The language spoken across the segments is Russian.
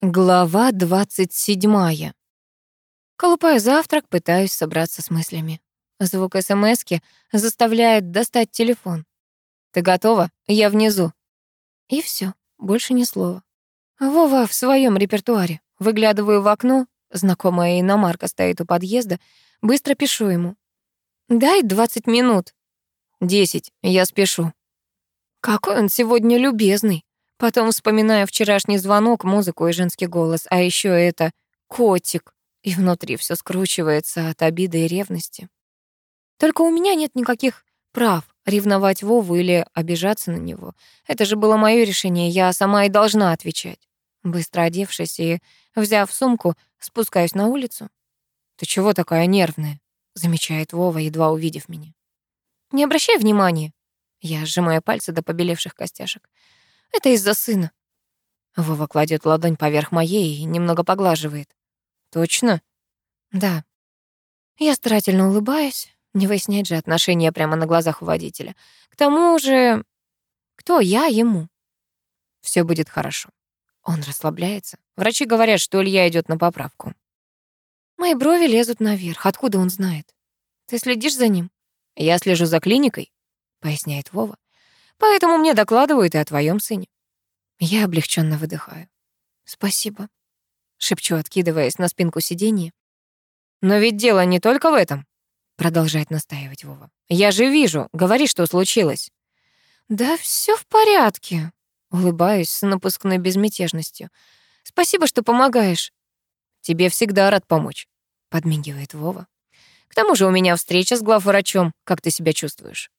Глава 27. Колупаю завтрак, пытаюсь собраться с мыслями. Звук СМСки заставляет достать телефон. «Ты готова? Я внизу». И все, больше ни слова. Вова в своем репертуаре. Выглядываю в окно, знакомая иномарка стоит у подъезда, быстро пишу ему. «Дай 20 минут». «Десять, я спешу». Какой он сегодня любезный. Потом вспоминаю вчерашний звонок, музыку и женский голос, а еще это котик. И внутри все скручивается от обиды и ревности. Только у меня нет никаких прав ревновать Вову или обижаться на него. Это же было мое решение, я сама и должна отвечать. Быстро одевшись и взяв сумку, спускаюсь на улицу. «Ты чего такая нервная?» — замечает Вова, едва увидев меня. «Не обращай внимания». Я сжимаю пальцы до побелевших костяшек. Это из-за сына. Вова кладет ладонь поверх моей и немного поглаживает. Точно? Да. Я старательно улыбаюсь. Не выяснять же отношения прямо на глазах у водителя. К тому же, кто я ему? Все будет хорошо. Он расслабляется. Врачи говорят, что Илья идет на поправку. Мои брови лезут наверх. Откуда он знает? Ты следишь за ним? Я слежу за клиникой, поясняет Вова. Поэтому мне докладывают и о твоем сыне. Я облегченно выдыхаю. Спасибо, шепчу, откидываясь на спинку сиденья. Но ведь дело не только в этом, продолжает настаивать Вова. Я же вижу, говори, что случилось. Да все в порядке, улыбаюсь с напускной безмятежностью. Спасибо, что помогаешь. Тебе всегда рад помочь, подмигивает Вова. К тому же у меня встреча с главврачом. Как ты себя чувствуешь?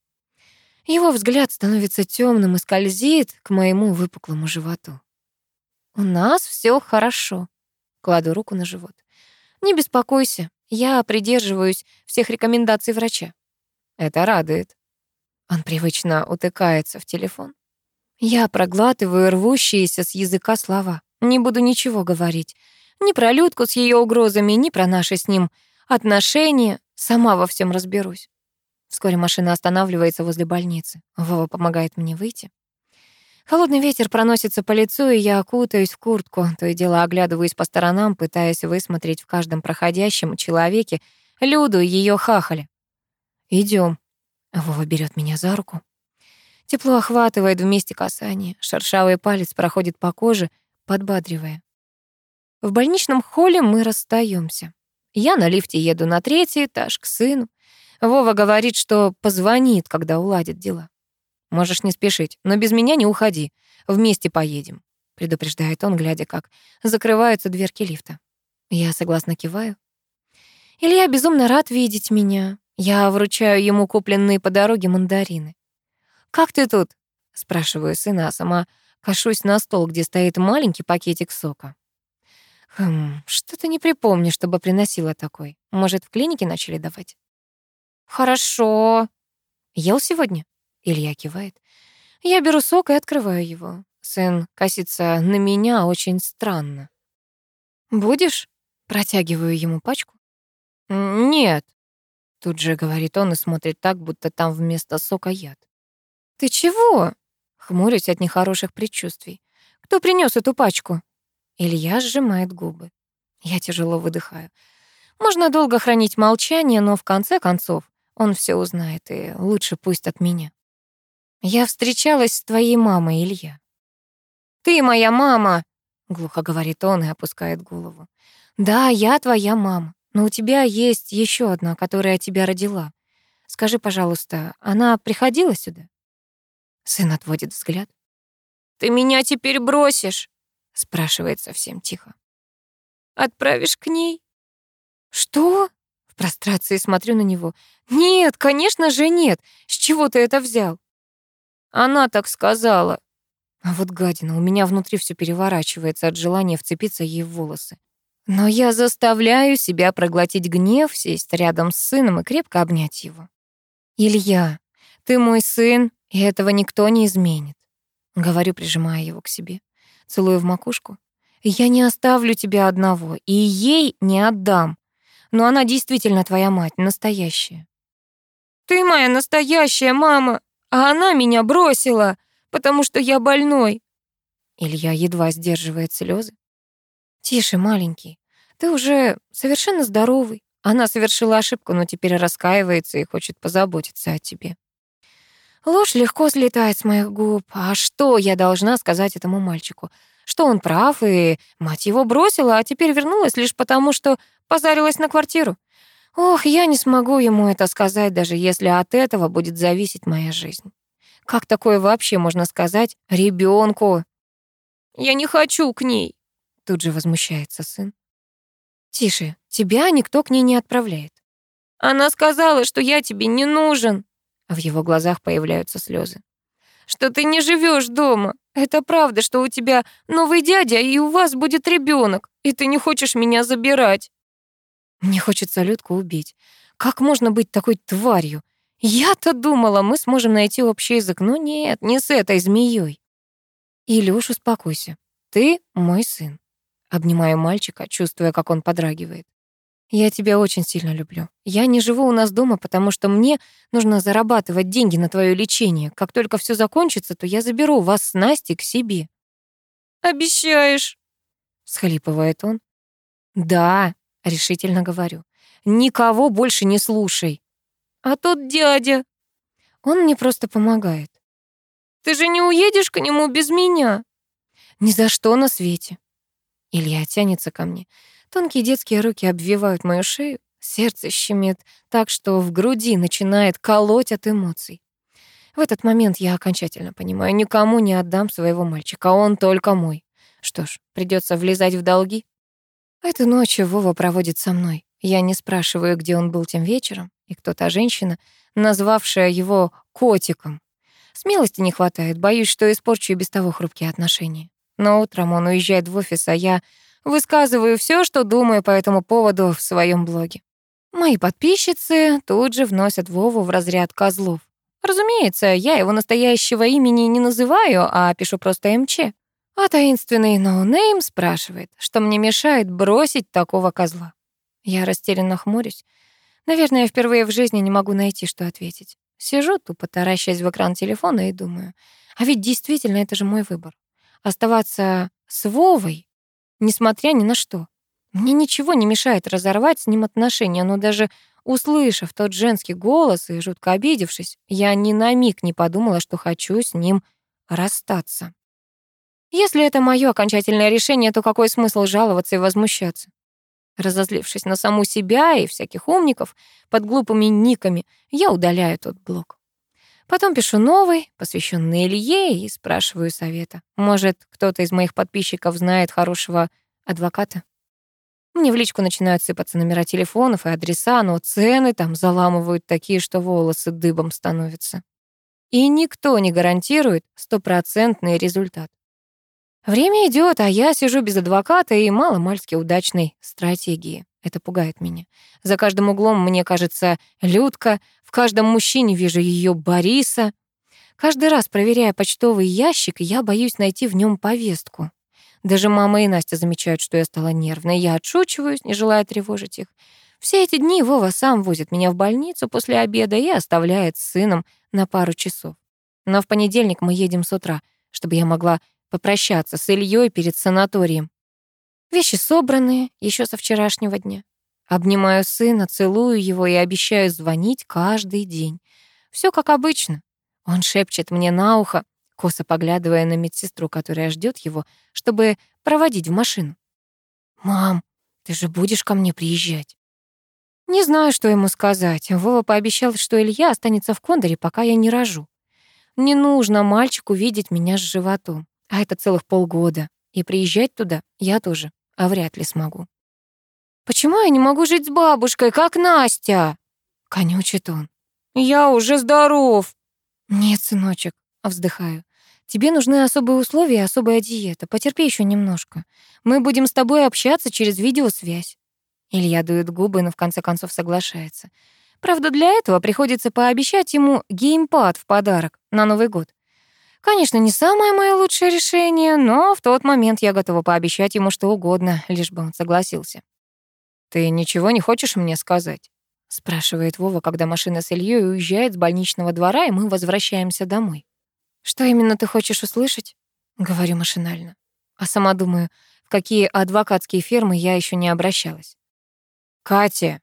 Его взгляд становится темным и скользит к моему выпуклому животу. «У нас все хорошо», — кладу руку на живот. «Не беспокойся, я придерживаюсь всех рекомендаций врача». Это радует. Он привычно утыкается в телефон. Я проглатываю рвущиеся с языка слова. Не буду ничего говорить. Ни про Людку с ее угрозами, ни про наши с ним отношения. Сама во всем разберусь. Вскоре машина останавливается возле больницы. Вова помогает мне выйти. Холодный ветер проносится по лицу, и я окутаюсь в куртку, то и дело оглядываюсь по сторонам, пытаясь высмотреть в каждом проходящем человеке Люду и её хахаля. Идем. Вова берет меня за руку. Тепло охватывает вместе касания. Шершавый палец проходит по коже, подбадривая. В больничном холле мы расстаемся. Я на лифте еду на третий этаж к сыну. Вова говорит, что позвонит, когда уладит дела. Можешь не спешить, но без меня не уходи. Вместе поедем, предупреждает он, глядя, как закрываются дверки лифта. Я согласно киваю. Илья безумно рад видеть меня. Я вручаю ему купленные по дороге мандарины. «Как ты тут?» — спрашиваю сына, а сама кашусь на стол, где стоит маленький пакетик сока. Хм, что-то не припомню, чтобы приносила такой. Может, в клинике начали давать? «Хорошо». «Ел сегодня?» Илья кивает. Я беру сок и открываю его. Сын косится на меня очень странно. «Будешь?» Протягиваю ему пачку. «Нет», — тут же говорит он и смотрит так, будто там вместо сока яд. «Ты чего?» — хмурюсь от нехороших предчувствий. «Кто принес эту пачку?» Илья сжимает губы. Я тяжело выдыхаю. Можно долго хранить молчание, но в конце концов он все узнает, и лучше пусть от меня. Я встречалась с твоей мамой, Илья. Ты моя мама, глухо говорит он и опускает голову. Да, я твоя мама, но у тебя есть еще одна, которая тебя родила. Скажи, пожалуйста, она приходила сюда? Сын отводит взгляд. Ты меня теперь бросишь? спрашивает совсем тихо. Отправишь к ней? Что? Прострации смотрю на него. «Нет, конечно же нет. С чего ты это взял?» «Она так сказала». А вот гадина, у меня внутри все переворачивается от желания вцепиться ей в волосы. Но я заставляю себя проглотить гнев, сесть рядом с сыном и крепко обнять его. «Илья, ты мой сын, и этого никто не изменит», — говорю, прижимая его к себе. Целую в макушку. «Я не оставлю тебя одного, и ей не отдам но она действительно твоя мать, настоящая. Ты моя настоящая мама, а она меня бросила, потому что я больной. Илья едва сдерживает слезы. Тише, маленький. Ты уже совершенно здоровый. Она совершила ошибку, но теперь раскаивается и хочет позаботиться о тебе. Ложь легко слетает с моих губ. А что я должна сказать этому мальчику? Что он прав, и мать его бросила, а теперь вернулась лишь потому, что позарилась на квартиру. Ох, я не смогу ему это сказать, даже если от этого будет зависеть моя жизнь. Как такое вообще можно сказать ребенку? Я не хочу к ней, тут же возмущается сын. Тише, тебя никто к ней не отправляет. Она сказала, что я тебе не нужен. В его глазах появляются слезы. Что ты не живешь дома. Это правда, что у тебя новый дядя, и у вас будет ребенок, и ты не хочешь меня забирать. Мне хочется Людку убить. Как можно быть такой тварью? Я-то думала, мы сможем найти общий язык, но нет, не с этой змеей. Илюш, успокойся. Ты мой сын. Обнимаю мальчика, чувствуя, как он подрагивает. Я тебя очень сильно люблю. Я не живу у нас дома, потому что мне нужно зарабатывать деньги на твое лечение. Как только все закончится, то я заберу вас с Настей к себе. Обещаешь? схлипывает он. Да, решительно говорю. Никого больше не слушай. А тот дядя, он мне просто помогает. Ты же не уедешь к нему без меня? Ни за что на свете. Илья тянется ко мне. Тонкие детские руки обвивают мою шею, сердце щемит так, что в груди начинает колоть от эмоций. В этот момент я окончательно понимаю, никому не отдам своего мальчика, он только мой. Что ж, придется влезать в долги. Эту ночь Вова проводит со мной. Я не спрашиваю, где он был тем вечером, и кто та женщина, назвавшая его котиком. Смелости не хватает, боюсь, что испорчу и без того хрупкие отношения. Но утром он уезжает в офис, а я Высказываю все, что думаю по этому поводу в своем блоге. Мои подписчицы тут же вносят Вову в разряд козлов. Разумеется, я его настоящего имени не называю, а пишу просто МЧ. А таинственный ноунейм спрашивает, что мне мешает бросить такого козла. Я растерянно хмурюсь. Наверное, я впервые в жизни не могу найти, что ответить. Сижу тупо таращаясь в экран телефона и думаю, а ведь действительно это же мой выбор. Оставаться с Вовой несмотря ни на что. Мне ничего не мешает разорвать с ним отношения, но даже услышав тот женский голос и жутко обидевшись, я ни на миг не подумала, что хочу с ним расстаться. Если это мое окончательное решение, то какой смысл жаловаться и возмущаться? Разозлившись на саму себя и всяких умников под глупыми никами, я удаляю тот блок. Потом пишу новый, посвященный Илье, и спрашиваю совета. Может, кто-то из моих подписчиков знает хорошего адвоката? Мне в личку начинают сыпаться номера телефонов и адреса, но цены там заламывают такие, что волосы дыбом становятся. И никто не гарантирует стопроцентный результат. Время идет, а я сижу без адвоката и мало-мальски удачной стратегии. Это пугает меня. За каждым углом мне кажется Людка, в каждом мужчине вижу ее Бориса. Каждый раз, проверяя почтовый ящик, я боюсь найти в нем повестку. Даже мама и Настя замечают, что я стала нервной. Я отшучиваюсь, не желая тревожить их. Все эти дни Вова сам возит меня в больницу после обеда и оставляет с сыном на пару часов. Но в понедельник мы едем с утра, чтобы я могла попрощаться с Ильей перед санаторием. Вещи собраны еще со вчерашнего дня. Обнимаю сына, целую его и обещаю звонить каждый день. Все как обычно. Он шепчет мне на ухо, косо поглядывая на медсестру, которая ждет его, чтобы проводить в машину. «Мам, ты же будешь ко мне приезжать?» Не знаю, что ему сказать. Вова пообещал, что Илья останется в Кондоре, пока я не рожу. Не нужно мальчику видеть меня с животом. А это целых полгода. И приезжать туда я тоже а вряд ли смогу. «Почему я не могу жить с бабушкой, как Настя?» — конючит он. «Я уже здоров». «Нет, сыночек», — вздыхаю. «Тебе нужны особые условия и особая диета. Потерпи еще немножко. Мы будем с тобой общаться через видеосвязь». Илья дует губы, но в конце концов соглашается. Правда, для этого приходится пообещать ему геймпад в подарок на Новый год. Конечно, не самое мое лучшее решение, но в тот момент я готова пообещать ему что угодно, лишь бы он согласился. «Ты ничего не хочешь мне сказать?» — спрашивает Вова, когда машина с Ильей уезжает с больничного двора, и мы возвращаемся домой. «Что именно ты хочешь услышать?» — говорю машинально. А сама думаю, в какие адвокатские фирмы я еще не обращалась. «Катя!»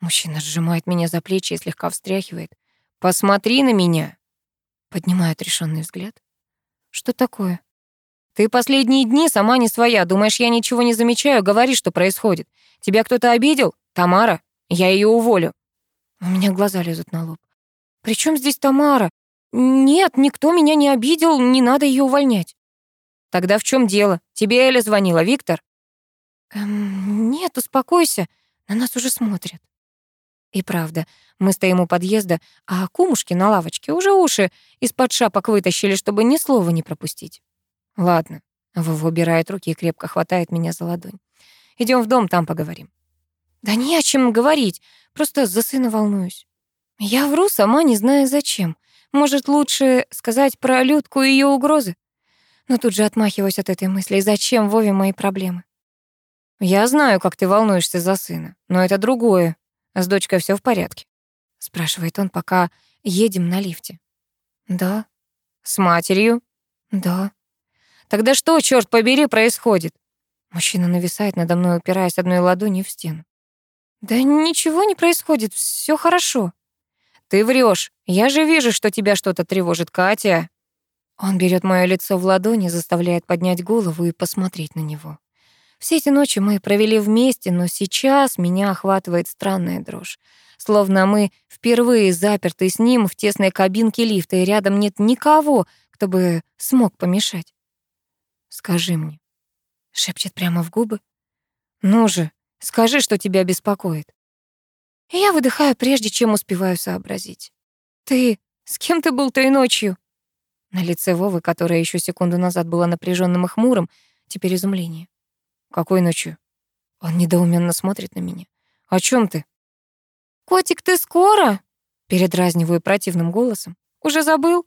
Мужчина сжимает меня за плечи и слегка встряхивает. «Посмотри на меня!» Поднимаю отрешенный взгляд. «Что такое?» «Ты последние дни сама не своя. Думаешь, я ничего не замечаю? Говори, что происходит. Тебя кто-то обидел? Тамара? Я ее уволю». У меня глаза лезут на лоб. «При здесь Тамара? Нет, никто меня не обидел, не надо ее увольнять». «Тогда в чем дело? Тебе Эля звонила, Виктор?» «Эм, нет, успокойся, на нас уже смотрят». И правда, мы стоим у подъезда, а кумушки на лавочке уже уши из-под шапок вытащили, чтобы ни слова не пропустить. Ладно. Вова убирает руки и крепко хватает меня за ладонь. Идем в дом, там поговорим. Да не о чем говорить, просто за сына волнуюсь. Я вру, сама не знаю зачем. Может, лучше сказать про Людку и ее угрозы? Но тут же отмахиваюсь от этой мысли. Зачем Вове мои проблемы? Я знаю, как ты волнуешься за сына, но это другое. С дочкой все в порядке? Спрашивает он, пока едем на лифте. Да. С матерью? Да. Тогда что, черт побери, происходит? Мужчина нависает надо мной, упираясь одной ладонью в стену. Да ничего не происходит, все хорошо. Ты врешь. Я же вижу, что тебя что-то тревожит, Катя. Он берет мое лицо в ладони, заставляет поднять голову и посмотреть на него. Все эти ночи мы провели вместе, но сейчас меня охватывает странная дрожь. Словно мы впервые заперты с ним в тесной кабинке лифта, и рядом нет никого, кто бы смог помешать. Скажи мне. Шепчет прямо в губы. Ну же, скажи, что тебя беспокоит. И я выдыхаю, прежде чем успеваю сообразить. Ты с кем ты был той ночью? На лице Вовы, которое еще секунду назад было напряженным и хмурым, теперь изумление. Какой ночью? Он недоуменно смотрит на меня. О чем ты? Котик, ты скоро? Передразниваю противным голосом. Уже забыл?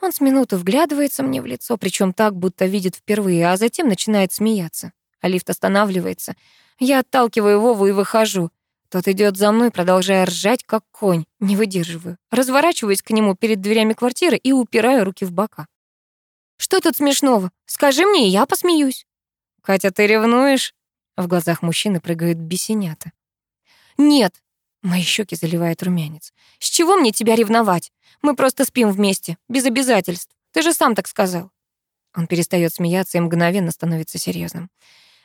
Он с минуту вглядывается мне в лицо, причем так, будто видит впервые, а затем начинает смеяться. А лифт останавливается. Я отталкиваю Вову и выхожу. Тот идет за мной, продолжая ржать, как конь. Не выдерживаю. Разворачиваюсь к нему перед дверями квартиры и упираю руки в бока. «Что тут смешного? Скажи мне, и я посмеюсь». «Катя, ты ревнуешь?» В глазах мужчины прыгают бесенята. «Нет!» Мои щеки заливает румянец. «С чего мне тебя ревновать? Мы просто спим вместе, без обязательств. Ты же сам так сказал». Он перестает смеяться и мгновенно становится серьезным.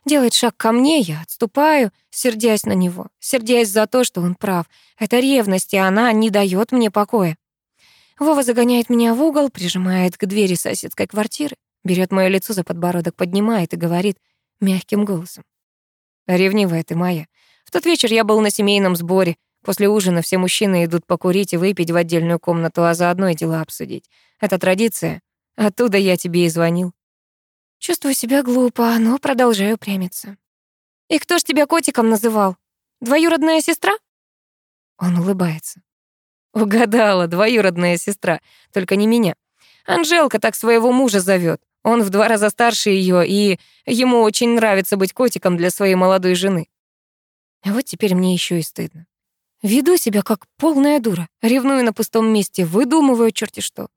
Делает шаг ко мне, я отступаю, сердясь на него, сердясь за то, что он прав. Это ревность, и она не дает мне покоя. Вова загоняет меня в угол, прижимает к двери соседской квартиры, берет мое лицо за подбородок, поднимает и говорит мягким голосом. «Ревнивая ты моя. В тот вечер я был на семейном сборе. После ужина все мужчины идут покурить и выпить в отдельную комнату, а заодно и дела обсудить. Это традиция. Оттуда я тебе и звонил. Чувствую себя глупо, но продолжаю прямиться. «И кто ж тебя котиком называл? Двоюродная сестра?» Он улыбается. «Угадала, двоюродная сестра, только не меня. Анжелка так своего мужа зовет. Он в два раза старше ее, и ему очень нравится быть котиком для своей молодой жены. А вот теперь мне еще и стыдно. Веду себя как полная дура, ревную на пустом месте, выдумываю черти что.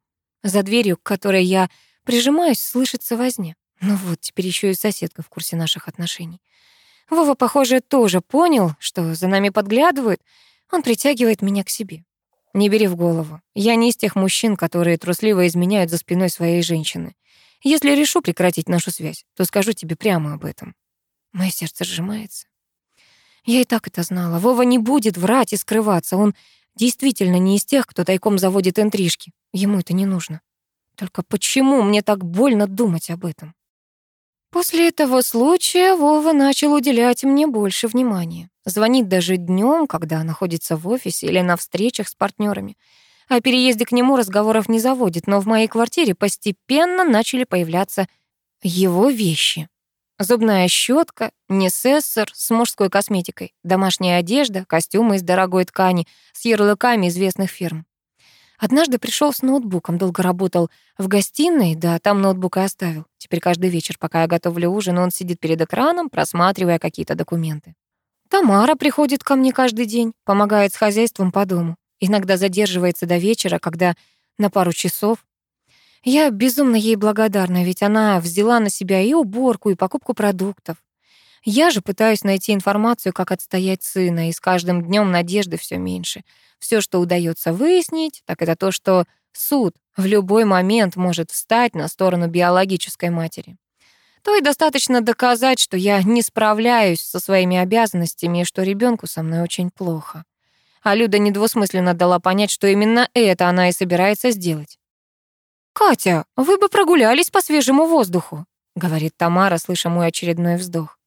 За дверью, к которой я прижимаюсь, слышится возня. Ну вот, теперь еще и соседка в курсе наших отношений. Вова, похоже, тоже понял, что за нами подглядывают. Он притягивает меня к себе. Не бери в голову. Я не из тех мужчин, которые трусливо изменяют за спиной своей женщины. Если решу прекратить нашу связь, то скажу тебе прямо об этом. Мое сердце сжимается. Я и так это знала. Вова не будет врать и скрываться. Он действительно не из тех, кто тайком заводит интрижки. Ему это не нужно. Только почему мне так больно думать об этом? После этого случая Вова начал уделять мне больше внимания. Звонит даже днем, когда находится в офисе или на встречах с партнерами. О переезде к нему разговоров не заводит, но в моей квартире постепенно начали появляться его вещи. Зубная щетка, несессор с мужской косметикой, домашняя одежда, костюмы из дорогой ткани с ярлыками известных фирм. Однажды пришел с ноутбуком, долго работал в гостиной, да там ноутбук и оставил. Теперь каждый вечер, пока я готовлю ужин, он сидит перед экраном, просматривая какие-то документы. Тамара приходит ко мне каждый день, помогает с хозяйством по дому. Иногда задерживается до вечера, когда на пару часов. Я безумно ей благодарна, ведь она взяла на себя и уборку, и покупку продуктов. Я же пытаюсь найти информацию, как отстоять сына, и с каждым днем надежды все меньше. Все, что удается выяснить, так это то, что суд в любой момент может встать на сторону биологической матери. То и достаточно доказать, что я не справляюсь со своими обязанностями и что ребенку со мной очень плохо. А Люда недвусмысленно дала понять, что именно это она и собирается сделать. «Катя, вы бы прогулялись по свежему воздуху», — говорит Тамара, слыша мой очередной вздох.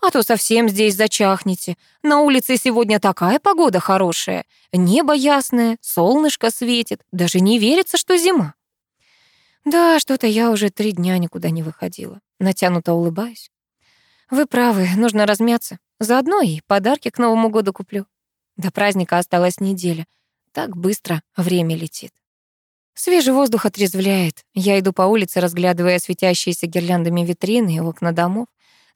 «А то совсем здесь зачахнете. На улице сегодня такая погода хорошая. Небо ясное, солнышко светит. Даже не верится, что зима». Да, что-то я уже три дня никуда не выходила. Натянуто улыбаюсь. Вы правы, нужно размяться. Заодно и подарки к Новому году куплю. До праздника осталась неделя. Так быстро время летит. Свежий воздух отрезвляет. Я иду по улице, разглядывая светящиеся гирляндами витрины и окна домов.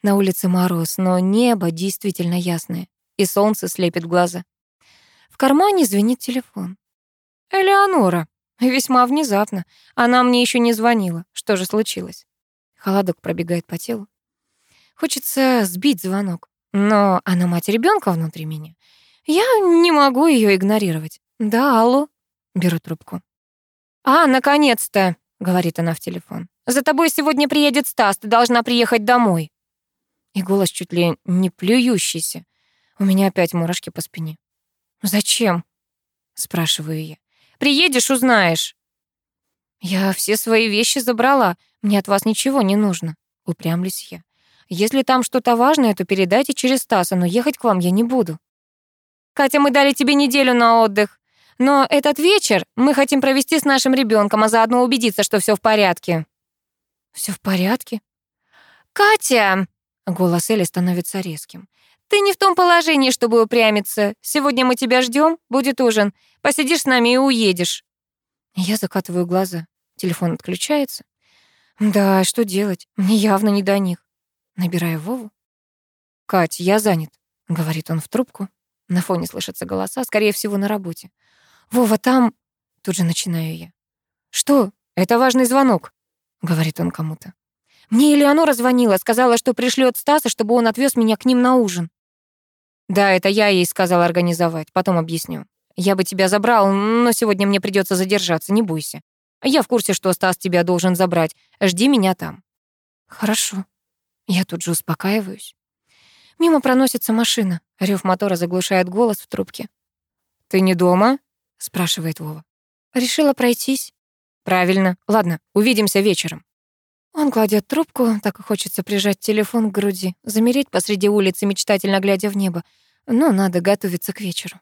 На улице мороз, но небо действительно ясное, и солнце слепит глаза. В кармане звенит телефон. «Элеонора!» Весьма внезапно. Она мне еще не звонила. Что же случилось? Холодок пробегает по телу. Хочется сбить звонок, но она мать ребенка внутри меня. Я не могу ее игнорировать. Да, алло. Беру трубку. «А, наконец-то!» — говорит она в телефон. «За тобой сегодня приедет Стас, ты должна приехать домой». И голос чуть ли не плюющийся. У меня опять мурашки по спине. «Зачем?» — спрашиваю я. «Приедешь, узнаешь». «Я все свои вещи забрала, мне от вас ничего не нужно», — упрямлюсь я. «Если там что-то важное, то передайте через Стаса, но ехать к вам я не буду». «Катя, мы дали тебе неделю на отдых. Но этот вечер мы хотим провести с нашим ребенком, а заодно убедиться, что все в порядке». Все в порядке?» «Катя!» — голос Эли становится резким. «Ты не в том положении, чтобы упрямиться. Сегодня мы тебя ждем, будет ужин. Посидишь с нами и уедешь». Я закатываю глаза. Телефон отключается. Да, что делать? Мне явно не до них. Набираю Вову. «Кать, я занят», — говорит он в трубку. На фоне слышатся голоса, скорее всего, на работе. «Вова, там...» Тут же начинаю я. «Что? Это важный звонок», — говорит он кому-то. «Мне Элеонора звонила, сказала, что пришлет Стаса, чтобы он отвез меня к ним на ужин». «Да, это я ей сказала организовать, потом объясню. Я бы тебя забрал, но сегодня мне придется задержаться, не бойся. Я в курсе, что Стас тебя должен забрать. Жди меня там». «Хорошо». Я тут же успокаиваюсь. Мимо проносится машина. Рев мотора заглушает голос в трубке. «Ты не дома?» — спрашивает Вова. «Решила пройтись?» «Правильно. Ладно, увидимся вечером». Он кладет трубку, так и хочется прижать телефон к груди, замереть посреди улицы, мечтательно глядя в небо. Но надо готовиться к вечеру.